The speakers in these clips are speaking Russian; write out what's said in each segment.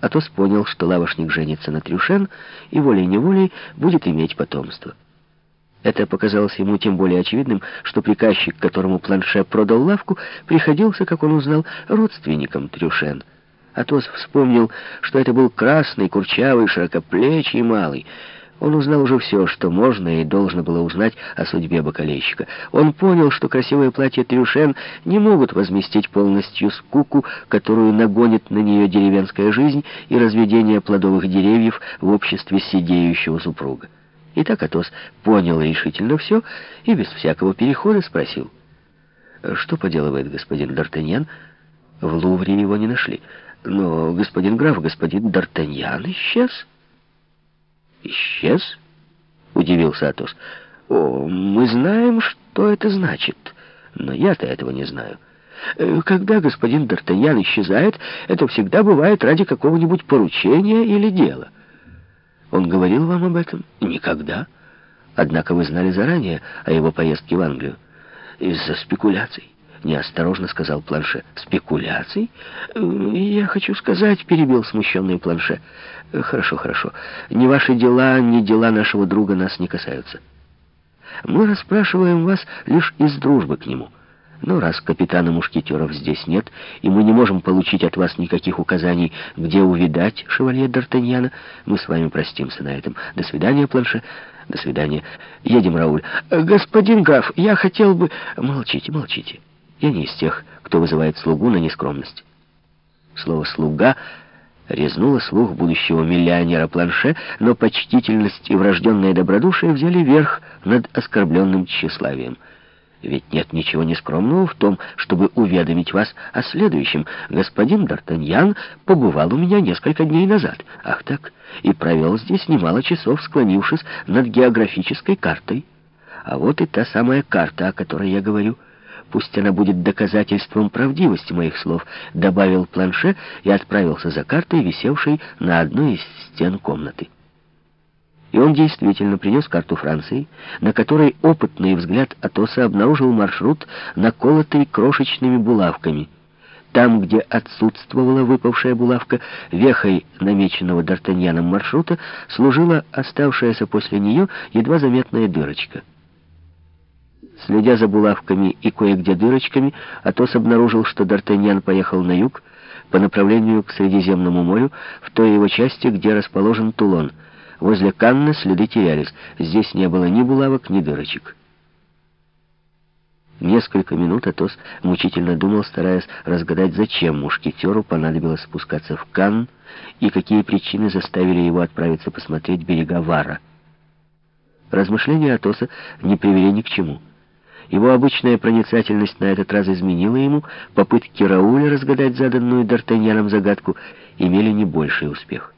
Атос понял, что лавошник женится на Трюшен и волей-неволей будет иметь потомство. Это показалось ему тем более очевидным, что приказчик, которому Планше продал лавку, приходился, как он узнал, родственником Трюшен. Атос вспомнил, что это был красный, курчавый, широкоплечий малый. Он узнал уже все, что можно и должно было узнать о судьбе бакалейщика. Он понял, что красивые платья Трюшен не могут возместить полностью скуку, которую нагонит на нее деревенская жизнь и разведение плодовых деревьев в обществе сидеющего супруга. И так Атос понял решительно все и без всякого перехода спросил. «Что поделывает господин Д'Артаньян?» В Лувре его не нашли. Но господин граф, господин Д'Артаньян исчез. «Исчез?» — удивился Атос. «О, мы знаем, что это значит, но я-то этого не знаю. Э, когда господин Д'Артаньян исчезает, это всегда бывает ради какого-нибудь поручения или дела». Он говорил вам об этом? Никогда. Однако вы знали заранее о его поездке в Англию. Из-за спекуляций. Неосторожно сказал Планше. Спекуляций? Я хочу сказать, перебил смущенный Планше. Хорошо, хорошо. Ни ваши дела, ни дела нашего друга нас не касаются. Мы расспрашиваем вас лишь из дружбы к нему. Но раз капитана мушкетеров здесь нет, и мы не можем получить от вас никаких указаний, где увидать шевалье Д'Артаньяна, мы с вами простимся на этом. До свидания, Планше. До свидания. Едем, Рауль. Господин граф, я хотел бы... Молчите, молчите. Я не из тех, кто вызывает слугу на нескромность. Слово «слуга» резнуло слух будущего миллионера Планше, но почтительность и врожденное добродушие взяли верх над оскорбленным тщеславием. Ведь нет ничего нескромного в том, чтобы уведомить вас о следующем. Господин Д'Артаньян побывал у меня несколько дней назад. Ах так, и провел здесь немало часов, склонившись над географической картой. А вот и та самая карта, о которой я говорю. Пусть она будет доказательством правдивости моих слов, добавил планше и отправился за картой, висевшей на одной из стен комнаты. И он действительно принес карту Франции, на которой опытный взгляд Атоса обнаружил маршрут, наколотый крошечными булавками. Там, где отсутствовала выпавшая булавка, вехой намеченного Д'Артаньяном маршрута служила оставшаяся после нее едва заметная дырочка. Следя за булавками и кое-где дырочками, Атос обнаружил, что Д'Артаньян поехал на юг по направлению к Средиземному морю, в той его части, где расположен Тулон — Возле Канны следы терялись. Здесь не было ни булавок, ни дырочек. Несколько минут Атос мучительно думал, стараясь разгадать, зачем мушкетеру понадобилось спускаться в Канн и какие причины заставили его отправиться посмотреть берега Вара. Размышления Атоса не привели ни к чему. Его обычная проницательность на этот раз изменила ему, попытки Рауля разгадать заданную Д'Артаньяном загадку имели не больший успех.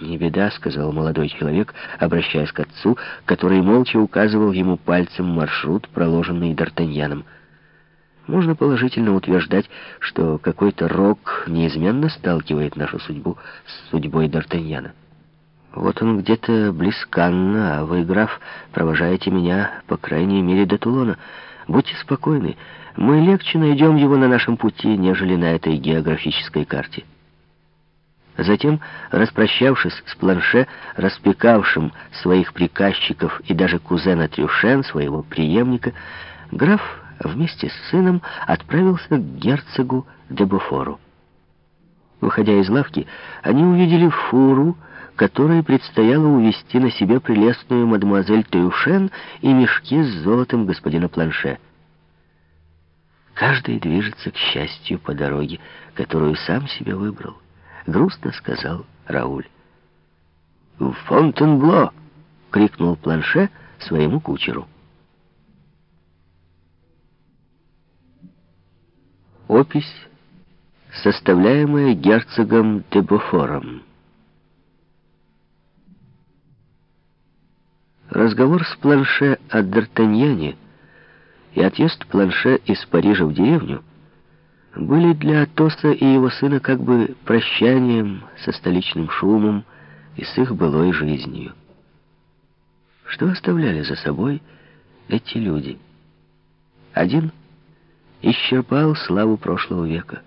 «Не беда», — сказал молодой человек, обращаясь к отцу, который молча указывал ему пальцем маршрут, проложенный Д'Артаньяном. Можно положительно утверждать, что какой-то рок неизменно сталкивает нашу судьбу с судьбой Д'Артаньяна. Вот он где-то близ Канна, а вы, граф, провожаете меня, по крайней мере, до Тулона. Будьте спокойны, мы легче найдем его на нашем пути, нежели на этой географической карте». Затем, распрощавшись с Планше, распекавшим своих приказчиков и даже кузена Трюшен, своего преемника, граф вместе с сыном отправился к герцогу де Буфору. Выходя из лавки, они увидели фуру, которой предстояло увезти на себе прелестную мадемуазель Трюшен и мешки с золотом господина Планше. Каждый движется к счастью по дороге, которую сам себе выбрал грустно сказал Рауль. «В Фонтенбло!» — крикнул Планше своему кучеру. Опись, составляемая герцогом де. Разговор с Планше о Д'Артаньяне и отъезд Планше из Парижа в деревню были для Атоса и его сына как бы прощанием со столичным шумом и с их былой жизнью. Что оставляли за собой эти люди? Один исчерпал славу прошлого века,